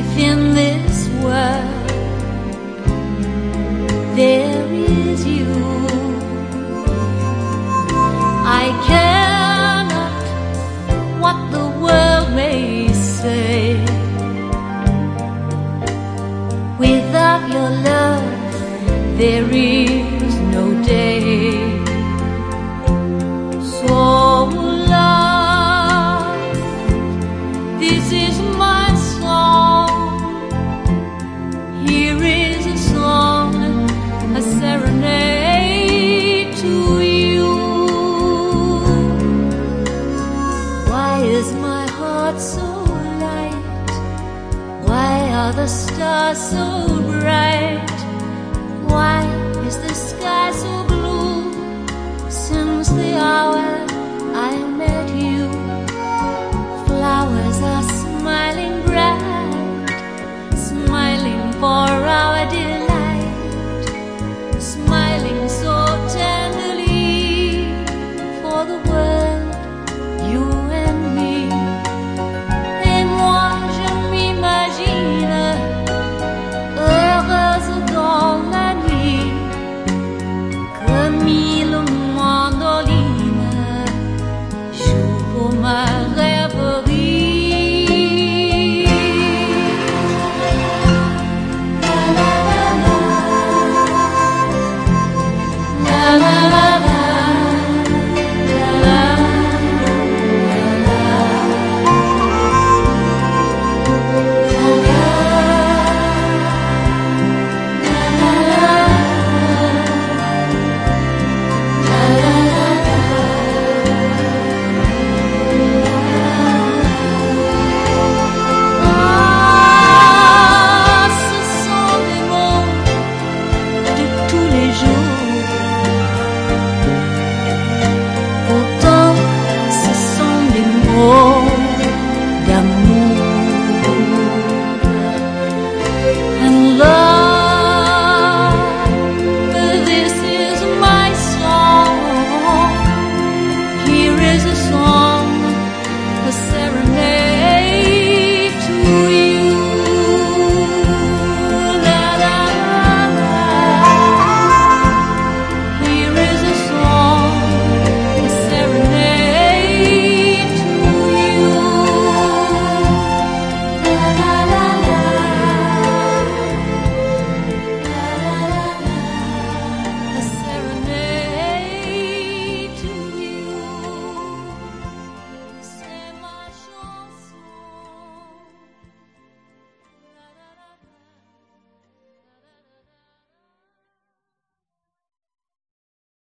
if in this world there is you. I cannot what the world may say. Without your love, there is no day. The stars so bright? Why is so